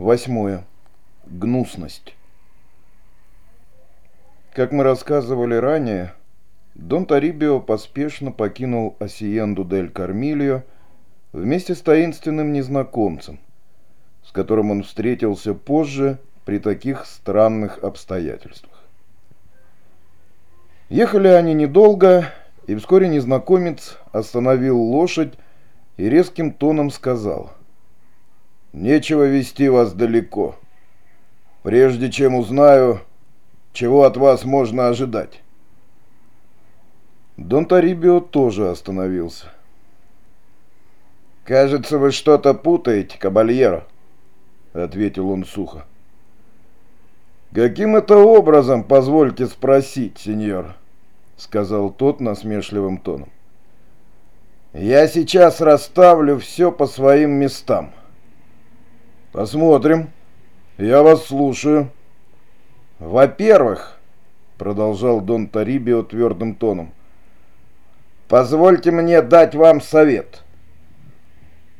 Восьмое. Гнусность. Как мы рассказывали ранее, Дон Тарибио поспешно покинул Осиенду дель Кармильо вместе с таинственным незнакомцем, с которым он встретился позже при таких странных обстоятельствах. Ехали они недолго, и вскоре незнакомец остановил лошадь и резким тоном сказал «Нечего вести вас далеко, прежде чем узнаю, чего от вас можно ожидать». Дон Тарибио тоже остановился. «Кажется, вы что-то путаете, кабальеро», — ответил он сухо. «Каким это образом, позвольте спросить, сеньор?» — сказал тот насмешливым тоном. «Я сейчас расставлю все по своим местам». «Посмотрим. Я вас слушаю». «Во-первых», — продолжал Дон Тарибио твердым тоном, — «позвольте мне дать вам совет».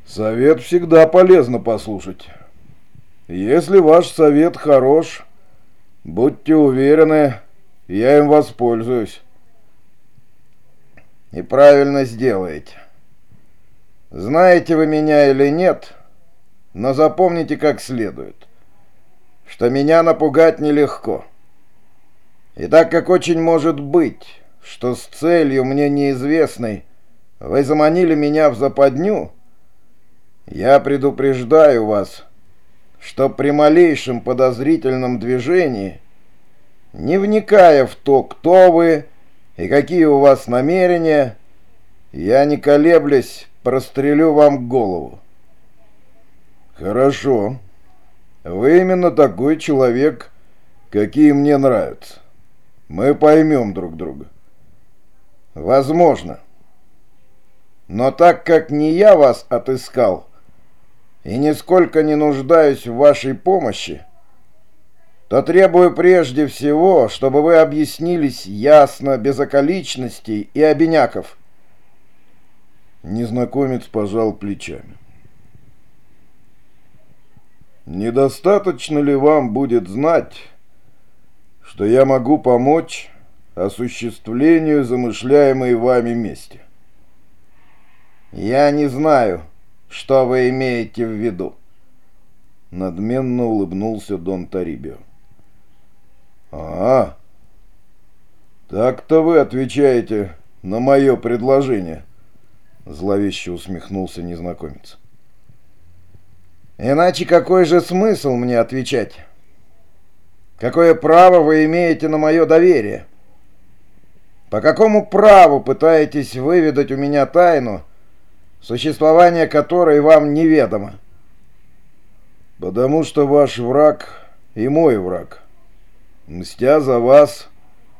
«Совет всегда полезно послушать. Если ваш совет хорош, будьте уверены, я им воспользуюсь». «И правильно сделаете. Знаете вы меня или нет, но запомните как следует» что меня напугать нелегко. И так как очень может быть, что с целью мне неизвестной вы заманили меня в западню, я предупреждаю вас, что при малейшем подозрительном движении, не вникая в то, кто вы и какие у вас намерения, я, не колеблясь, прострелю вам голову. Хорошо. Вы именно такой человек, какие мне нравятся. Мы поймем друг друга. Возможно. Но так как не я вас отыскал и нисколько не нуждаюсь в вашей помощи, то требую прежде всего, чтобы вы объяснились ясно, без околичностей и обиняков. Незнакомец пожал плечами. Недостаточно ли вам будет знать, что я могу помочь осуществлению замышляемой вами мести? Я не знаю, что вы имеете в виду. Надменно улыбнулся Дон Тарибио. А, так-то вы отвечаете на мое предложение, зловеще усмехнулся незнакомец. Иначе какой же смысл мне отвечать? Какое право вы имеете на мое доверие? По какому праву пытаетесь выведать у меня тайну, существование которой вам неведомо? Потому что ваш враг и мой враг. Мстя за вас,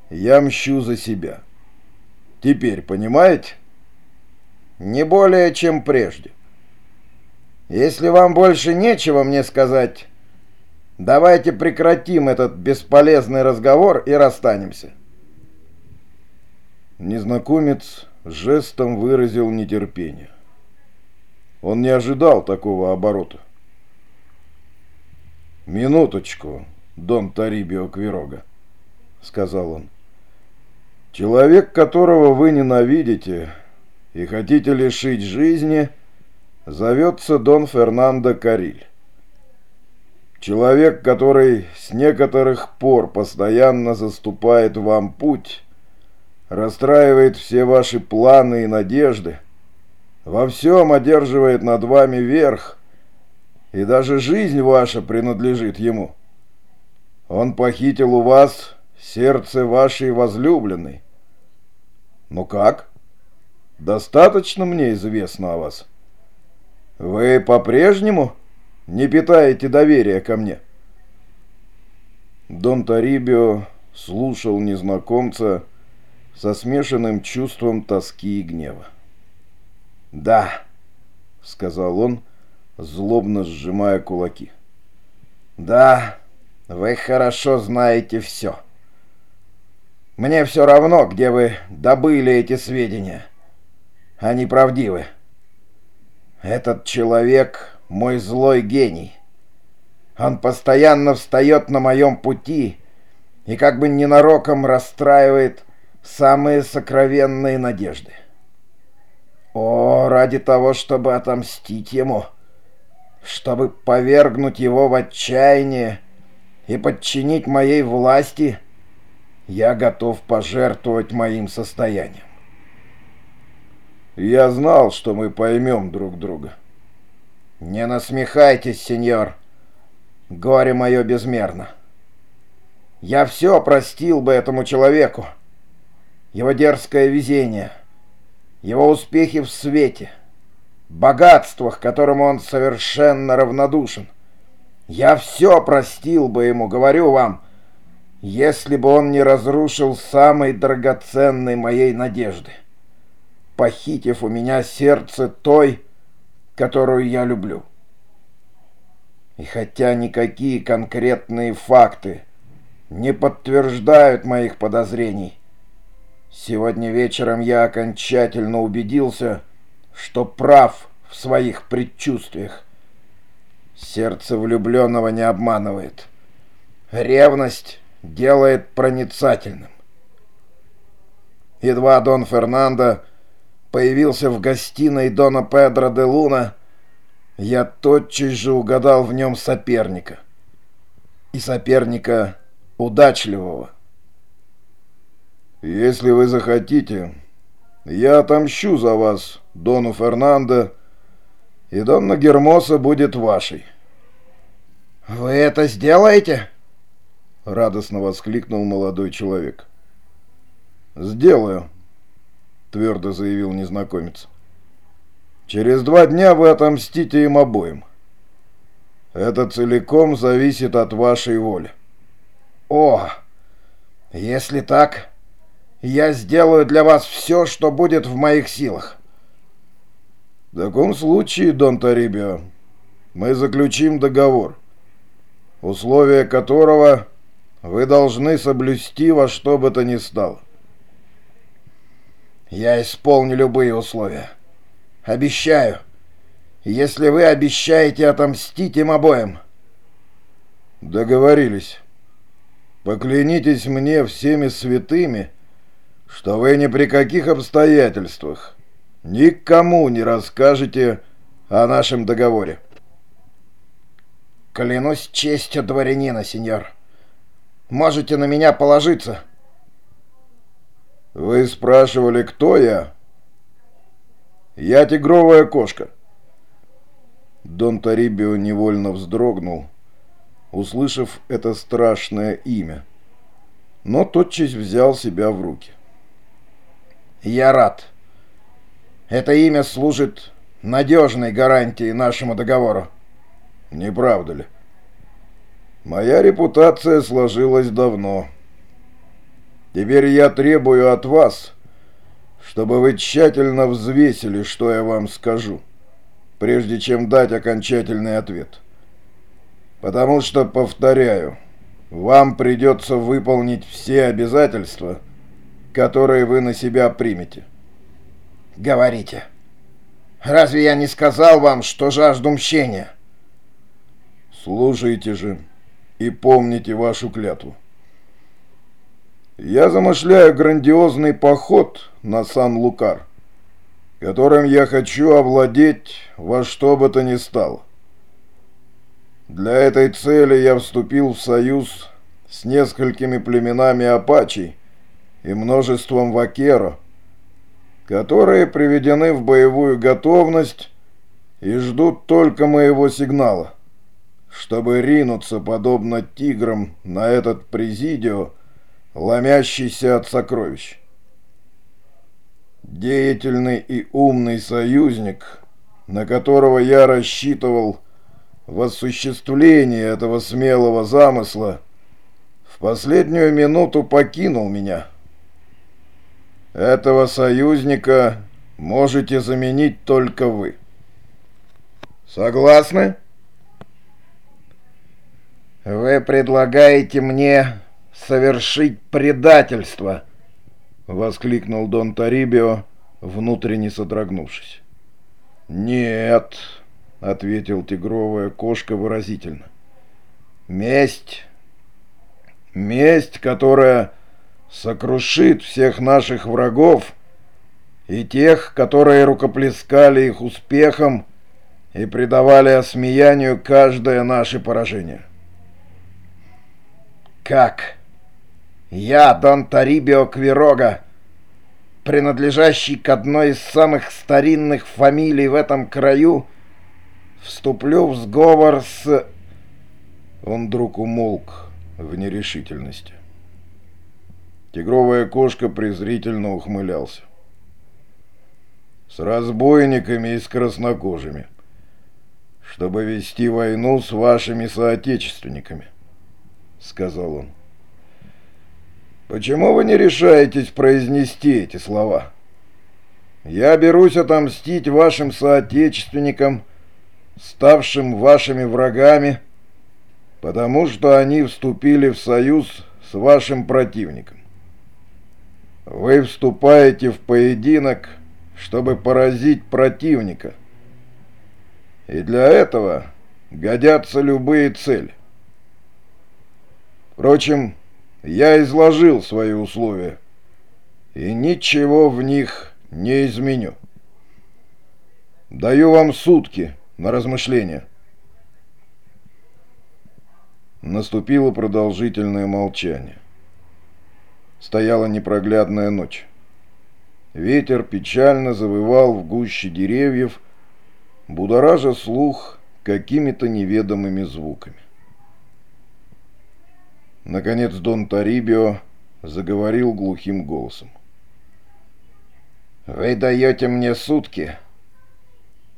я мщу за себя. Теперь понимаете? Не более, чем прежде. Если вам больше нечего мне сказать, давайте прекратим этот бесполезный разговор и расстанемся. Незнакомец жестом выразил нетерпение. Он не ожидал такого оборота. «Минуточку, Дон Тарибио Квирога», — сказал он. «Человек, которого вы ненавидите и хотите лишить жизни — зовется Дон Фернандо Кариль. Человек, который с некоторых пор постоянно заступает вам путь, расстраивает все ваши планы и надежды, во всем одерживает над вами верх, и даже жизнь ваша принадлежит ему. Он похитил у вас сердце вашей возлюбленной. Ну как? Достаточно мне известно о вас?» Вы по-прежнему не питаете доверия ко мне? Дон Тарибио слушал незнакомца со смешанным чувством тоски и гнева. «Да», — сказал он, злобно сжимая кулаки. «Да, вы хорошо знаете все. Мне все равно, где вы добыли эти сведения. Они правдивы. Этот человек — мой злой гений. Он постоянно встает на моем пути и как бы ненароком расстраивает самые сокровенные надежды. О, ради того, чтобы отомстить ему, чтобы повергнуть его в отчаяние и подчинить моей власти, я готов пожертвовать моим состоянием. Я знал, что мы поймем друг друга. Не насмехайтесь, сеньор. Горе мое безмерно. Я все простил бы этому человеку. Его дерзкое везение, его успехи в свете, богатствах, которому он совершенно равнодушен. Я все простил бы ему, говорю вам, если бы он не разрушил самой драгоценной моей надежды, похитив у меня сердце той, которую я люблю. И хотя никакие конкретные факты не подтверждают моих подозрений, сегодня вечером я окончательно убедился, что прав в своих предчувствиях. Сердце влюбленного не обманывает. Ревность делает проницательным. Едва Дон Фернандо появился в гостиной Дона Педро де Луна, я тотчас же угадал в нем соперника. И соперника удачливого. «Если вы захотите, я отомщу за вас, Дону Фернандо, и Донна Гермоса будет вашей». «Вы это сделаете?» — радостно воскликнул молодой человек. «Сделаю», — твердо заявил незнакомец. «Через два дня вы отомстите им обоим. Это целиком зависит от вашей воли». «О, если так, я сделаю для вас все, что будет в моих силах». «В таком случае, Дон Тарибио, мы заключим договор, условия которого вы должны соблюсти во что бы то ни стало». Я исполню любые условия. Обещаю. Если вы обещаете отомстить им обоим. Договорились. Поклянитесь мне всеми святыми, что вы ни при каких обстоятельствах никому не расскажете о нашем договоре. Клянусь честью дворянина, сеньор. Можете на меня положиться. — «Вы спрашивали, кто я?» «Я тигровая кошка». Дон Тарибио невольно вздрогнул, услышав это страшное имя, но тотчас взял себя в руки. «Я рад. Это имя служит надежной гарантией нашему договору». «Не правда ли?» «Моя репутация сложилась давно». Теперь я требую от вас, чтобы вы тщательно взвесили, что я вам скажу, прежде чем дать окончательный ответ. Потому что, повторяю, вам придется выполнить все обязательства, которые вы на себя примете. Говорите. Разве я не сказал вам, что жажду мщения? Слушайте же и помните вашу клятву. Я замышляю грандиозный поход на Сан-Лукар, которым я хочу овладеть во что бы то ни стало. Для этой цели я вступил в союз с несколькими племенами апачей и множеством вакеро, которые приведены в боевую готовность и ждут только моего сигнала, чтобы ринуться, подобно тиграм, на этот президио, ломящийся от сокровищ. Деятельный и умный союзник, на которого я рассчитывал в осуществлении этого смелого замысла, в последнюю минуту покинул меня. Этого союзника можете заменить только вы. Согласны? Вы предлагаете мне совершить предательство!» — воскликнул Дон Тарибио, внутренне содрогнувшись. «Нет», — ответил тигровая кошка выразительно. Месть. Месть, которая сокрушит всех наших врагов и тех, которые рукоплескали их успехом и придавали осмеянию каждое наше поражение. Как? Я, Дон Тарибио Квирога, принадлежащий к одной из самых старинных фамилий в этом краю, вступлю в сговор с... Он вдруг умолк в нерешительности. Тигровая кошка презрительно ухмылялся. С разбойниками и с краснокожими, чтобы вести войну с вашими соотечественниками, сказал он. Почему вы не решаетесь произнести эти слова? Я берусь отомстить вашим соотечественникам, ставшим вашими врагами, потому что они вступили в союз с вашим противником. Вы вступаете в поединок, чтобы поразить противника. И для этого годятся любые цели. Впрочем, я изложил свои условия, и ничего в них не изменю. Даю вам сутки на размышление. Наступило продолжительное молчание. Стояла непроглядная ночь. Ветер печально завывал в гуще деревьев, будоража слух какими-то неведомыми звуками. Наконец Дон Тарибио заговорил глухим голосом. «Вы даете мне сутки,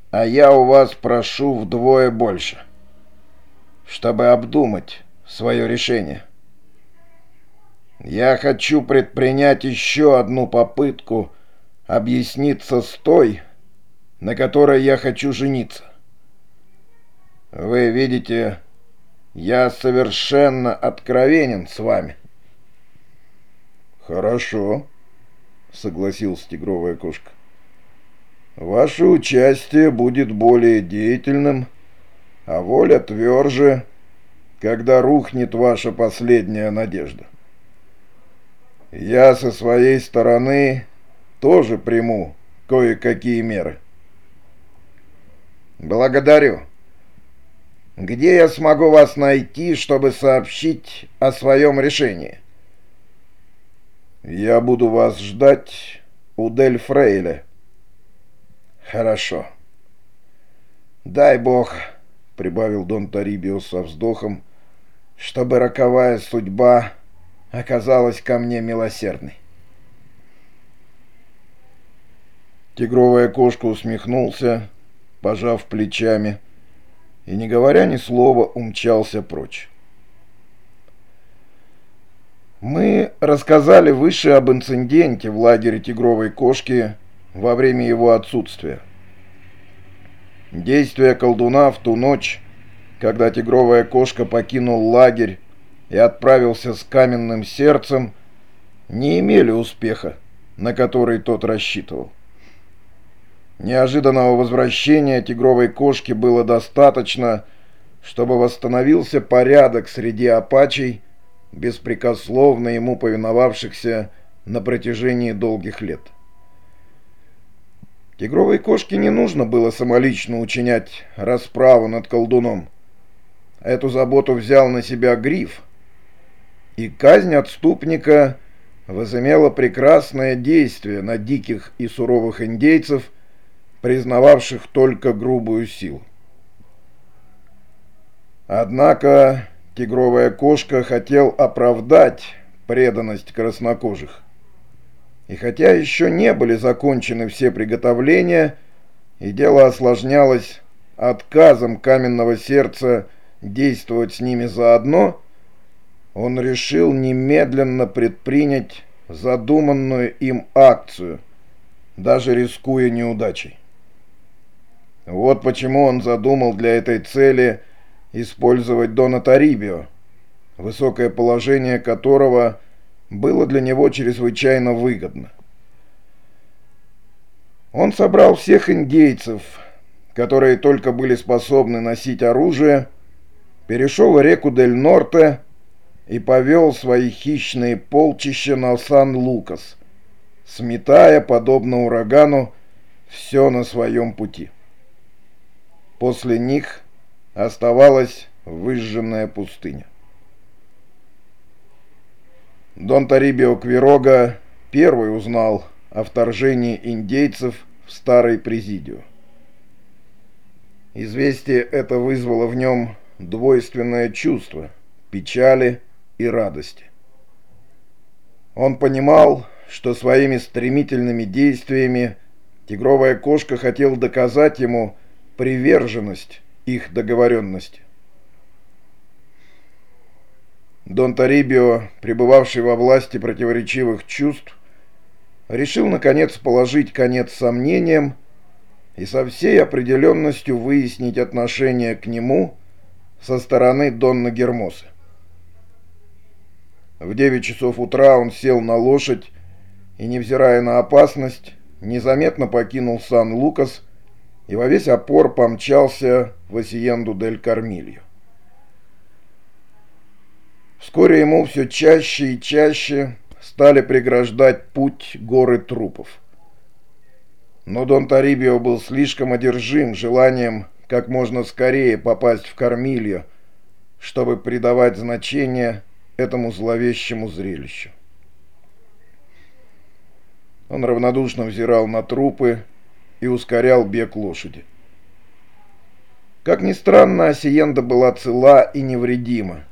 а я у вас прошу вдвое больше, чтобы обдумать свое решение. Я хочу предпринять еще одну попытку объясниться с той, на которой я хочу жениться. Вы видите я совершенно откровенен с вами. Хорошо, согласилась тигровая кошка. Ваше участие будет более деятельным, а воля тверже, когда рухнет ваша последняя надежда. Я со своей стороны тоже приму кое-какие меры. Благодарю. Где я смогу вас найти, чтобы сообщить о своем решении? Я буду вас ждать у Дель Фрейля. Хорошо. Дай бог, прибавил Дон Тарибио со вздохом, чтобы роковая судьба оказалась ко мне милосердной. Тигровая кошка усмехнулся, пожав плечами, — и, не говоря ни слова, умчался прочь. Мы рассказали выше об инциденте в лагере тигровой кошки во время его отсутствия. Действия колдуна в ту ночь, когда тигровая кошка покинул лагерь и отправился с каменным сердцем, не имели успеха, на который тот рассчитывал. Неожиданного возвращения тигровой кошки было достаточно, чтобы восстановился порядок среди апачей, беспрекословно ему повиновавшихся на протяжении долгих лет. Тигровой кошке не нужно было самолично учинять расправу над колдуном. Эту заботу взял на себя гриф, и казнь отступника возымела прекрасное действие на диких и суровых индейцев – признававших только грубую силу. Однако тигровая кошка хотел оправдать преданность краснокожих. И хотя еще не были закончены все приготовления, и дело осложнялось отказом каменного сердца действовать с ними заодно, он решил немедленно предпринять задуманную им акцию, даже рискуя неудачей. Вот почему он задумал для этой цели использовать Дона Тарибио, высокое положение которого было для него чрезвычайно выгодно. Он собрал всех индейцев, которые только были способны носить оружие, перешел реку Дель-Норте и повел свои хищные полчища на Сан-Лукас, сметая, подобно урагану, все на своем пути. После них оставалась выжженная пустыня. Дон Тарибио Квирога первый узнал о вторжении индейцев в Старый Президио. Известие это вызвало в нем двойственное чувство печали и радости. Он понимал, что своими стремительными действиями тигровая кошка хотел доказать ему приверженность их договоренности. Дон Тарибио, пребывавший во власти противоречивых чувств, решил, наконец, положить конец сомнениям и со всей определенностью выяснить отношение к нему со стороны Донна Гермоса. В 9 часов утра он сел на лошадь и, невзирая на опасность, незаметно покинул Сан-Лукас и во весь опор помчался в Осиенду-дель-Кармилью. Вскоре ему все чаще и чаще стали преграждать путь горы трупов. Но Дон Тарибио был слишком одержим желанием как можно скорее попасть в Кармилью, чтобы придавать значение этому зловещему зрелищу. Он равнодушно взирал на трупы и ускорял бег лошади. Как ни странно, Осиенда была цела и невредима.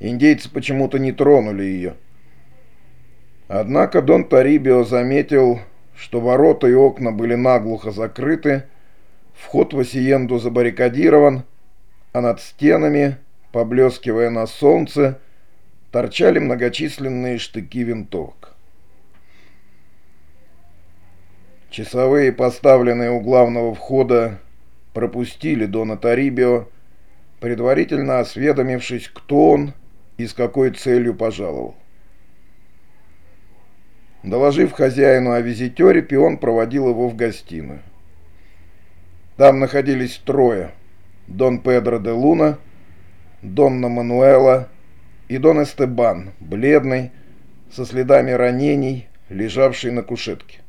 Индейцы почему-то не тронули ее. Однако Дон Тарибио заметил, что ворота и окна были наглухо закрыты, вход в Осиенду забаррикадирован, а над стенами, поблескивая на солнце, торчали многочисленные штыки винтовок. Часовые, поставленные у главного входа, пропустили Дона Тарибио, предварительно осведомившись, кто он и с какой целью пожаловал. Доложив хозяину о визитере, пион проводил его в гостиную. Там находились трое. Дон Педро де Луна, Донна Мануэла и Дон Эстебан, бледный, со следами ранений, лежавший на кушетке.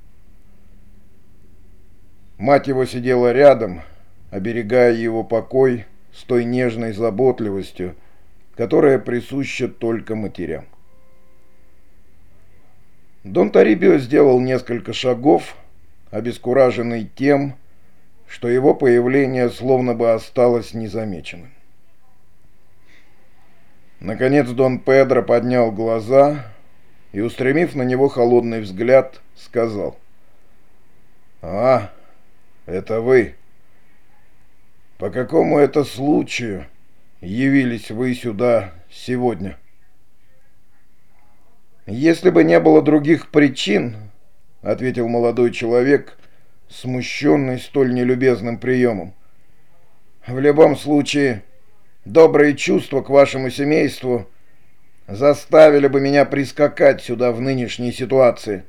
Мать его сидела рядом, оберегая его покой с той нежной заботливостью, которая присуща только матерям. Дон Тарибио сделал несколько шагов, обескураженный тем, что его появление словно бы осталось незамеченным. Наконец Дон Педро поднял глаза и, устремив на него холодный взгляд, сказал «А, это вы. По какому это случаю явились вы сюда сегодня?» «Если бы не было других причин, — ответил молодой человек, смущенный столь нелюбезным приемом, — в любом случае добрые чувства к вашему семейству заставили бы меня прискакать сюда в нынешней ситуации».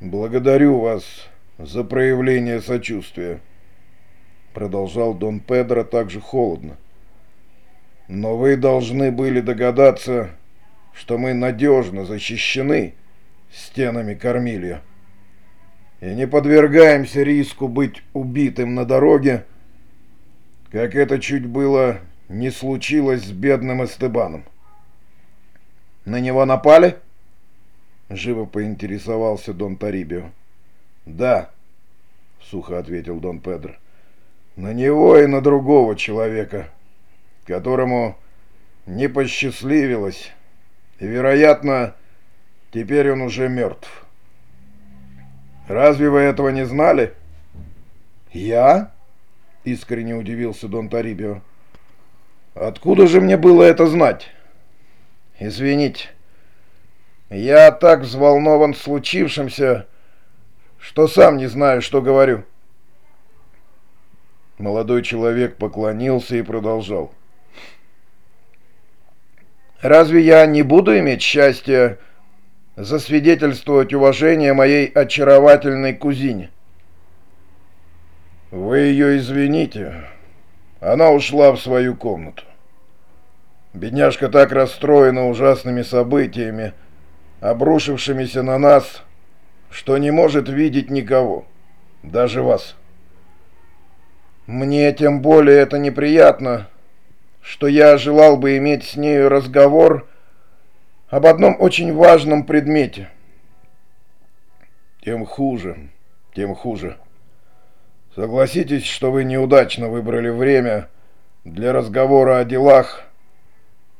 «Благодарю вас за проявление сочувствия», — продолжал Дон Педро также холодно. «Но вы должны были догадаться, что мы надежно защищены стенами Кормилья и не подвергаемся риску быть убитым на дороге, как это чуть было не случилось с бедным Эстебаном. «На него напали?» — живо поинтересовался Дон Тарибио. «Да», — сухо ответил Дон Педро, — «на него и на другого человека, которому не посчастливилось и, вероятно, теперь он уже мертв. Разве вы этого не знали? Я? Искренне удивился Дон Тарибио. Откуда же мне было это знать? Извините. Я так взволнован случившимся, что сам не знаю, что говорю. Молодой человек поклонился и продолжал. Разве я не буду иметь счастья засвидетельствовать уважение моей очаровательной кузине? Вы ее извините, Она ушла в свою комнату. Бедняжка так расстроена ужасными событиями, обрушившимися на нас, что не может видеть никого, даже вас. Мне тем более это неприятно, что я желал бы иметь с нею разговор об одном очень важном предмете. Тем хуже, тем хуже. Согласитесь, что вы неудачно выбрали время для разговора о делах,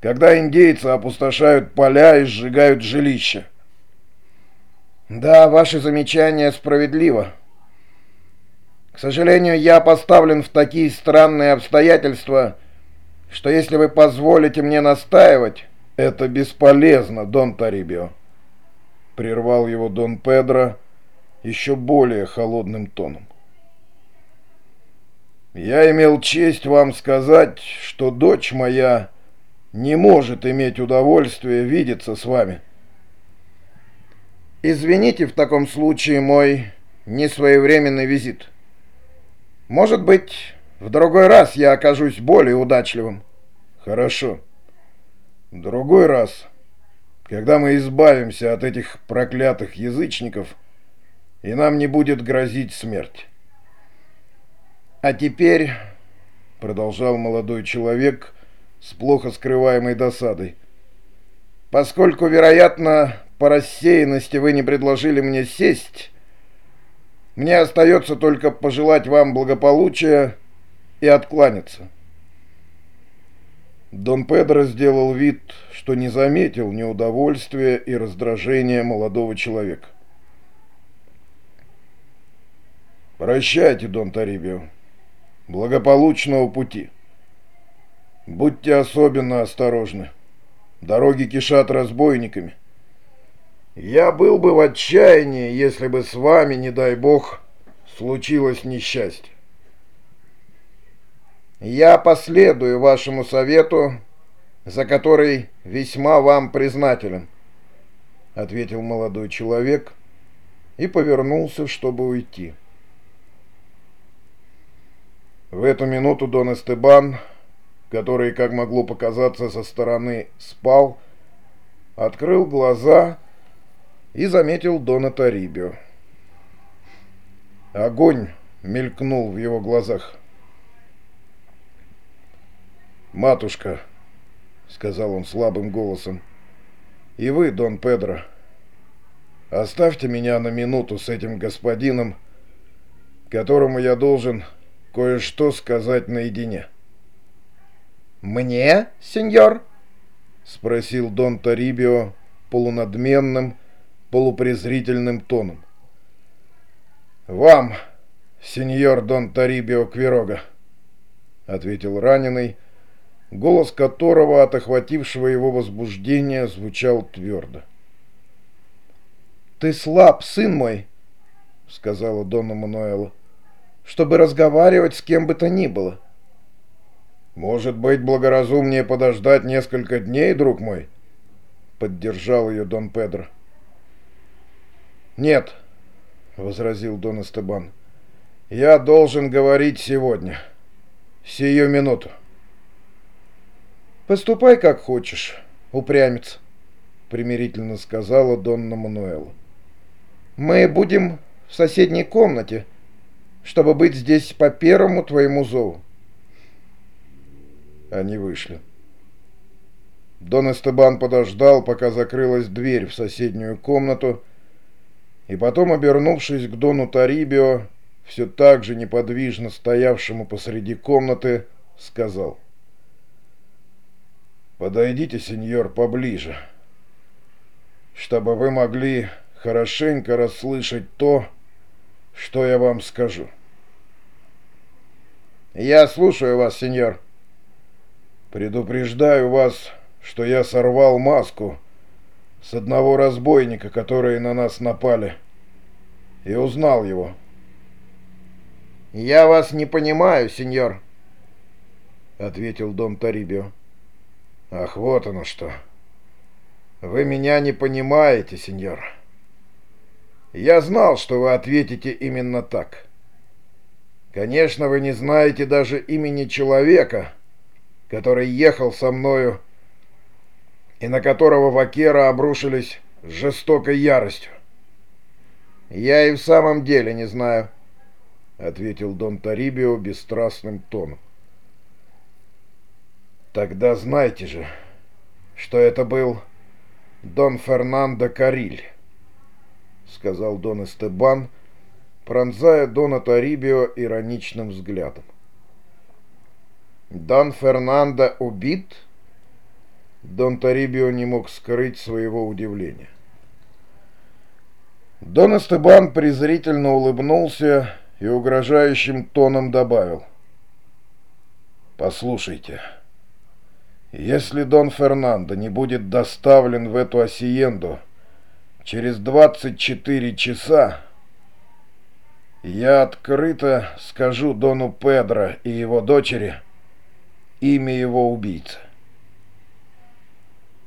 когда индейцы опустошают поля и сжигают жилища. Да, ваше замечание справедливо. К сожалению, я поставлен в такие странные обстоятельства, что если вы позволите мне настаивать... Это бесполезно, Дон Тарибио. Прервал его Дон Педро еще более холодным тоном. Я имел честь вам сказать, что дочь моя не может иметь удовольствия видеться с вами. Извините в таком случае мой несвоевременный визит. Может быть, в другой раз я окажусь более удачливым. Хорошо. Другой раз, когда мы избавимся от этих проклятых язычников, и нам не будет грозить смерть. А теперь, продолжал молодой человек с плохо скрываемой досадой, поскольку, вероятно, по рассеянности вы не предложили мне сесть, мне остается только пожелать вам благополучия и откланяться. Дон Педро сделал вид, что не заметил неудовольствия и раздражения молодого человека. «Прощайте, Дон Тарибио. Благополучного пути. Будьте особенно осторожны. Дороги кишат разбойниками». Я был бы в отчаянии, если бы с вами, не дай бог, случилось несчастье. Я последую вашему совету, за который весьма вам признателен, ответил молодой человек и повернулся, чтобы уйти. В эту минуту Дон Эстебан, который, как могло показаться со стороны, спал, открыл глаза и заметил Дона Тарибио. Огонь мелькнул в его глазах. «Матушка», — сказал он слабым голосом, — «и вы, Дон Педро, оставьте меня на минуту с этим господином, которому я должен кое-что сказать наедине». «Мне, сеньор?» — спросил Дон Тарибио полунадменным, полупрезрительным тоном. «Вам, сеньор Дон Тарибио Квирога», — ответил раненый, голос которого от охватившего его возбуждения звучал твердо. «Ты слаб, сын мой», — сказала Дона Мануэла, — «чтобы разговаривать с кем бы то ни было». «Может быть, благоразумнее подождать несколько дней, друг мой?» — поддержал ее Дон Педро. «Нет», — возразил Дон Эстебан, — «я должен говорить сегодня, сию минуту». «Поступай, как хочешь, упрямец», — примирительно сказала Донна Мануэла. «Мы будем в соседней комнате, чтобы быть здесь по первому твоему зову». Они вышли. Дон Эстебан подождал, пока закрылась дверь в соседнюю комнату, и потом, обернувшись к Дону Тарибио, все так же неподвижно стоявшему посреди комнаты, сказал. «Подойдите, сеньор, поближе, чтобы вы могли хорошенько расслышать то, что я вам скажу». «Я слушаю вас, сеньор». «Предупреждаю вас, что я сорвал маску» с одного разбойника, которые на нас напали, и узнал его. «Я вас не понимаю, сеньор», — ответил Дон Тарибио. «Ах, вот оно что! Вы меня не понимаете, сеньор. Я знал, что вы ответите именно так. Конечно, вы не знаете даже имени человека, который ехал со мною и на которого вакера обрушились с жестокой яростью. «Я и в самом деле не знаю», — ответил Дон Тарибио бесстрастным тоном. «Тогда знайте же, что это был Дон Фернандо Кариль», — сказал Дон Эстебан, пронзая Дона Тарибио ироничным взглядом. «Дон Фернандо убит?» Дон Тарибио не мог скрыть своего удивления. Дон Эстебан презрительно улыбнулся и угрожающим тоном добавил. «Послушайте, если Дон Фернандо не будет доставлен в эту осиенду через 24 часа, я открыто скажу Дону Педро и его дочери имя его убийцы.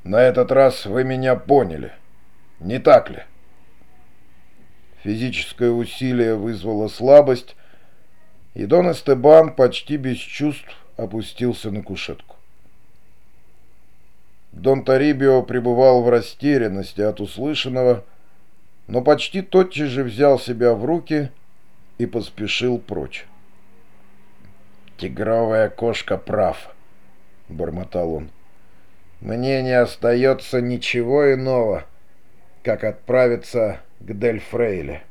На этот раз вы меня поняли, не так ли?» Физическое усилие вызвало слабость, и Дон Эстебан почти без чувств опустился на кушетку. Дон Тарибио пребывал в растерянности от услышанного, но почти тотчас же взял себя в руки и поспешил прочь. «Тигровая кошка прав», — бормотал он. «Мне не остается ничего иного, как отправиться к Дель Фрейле.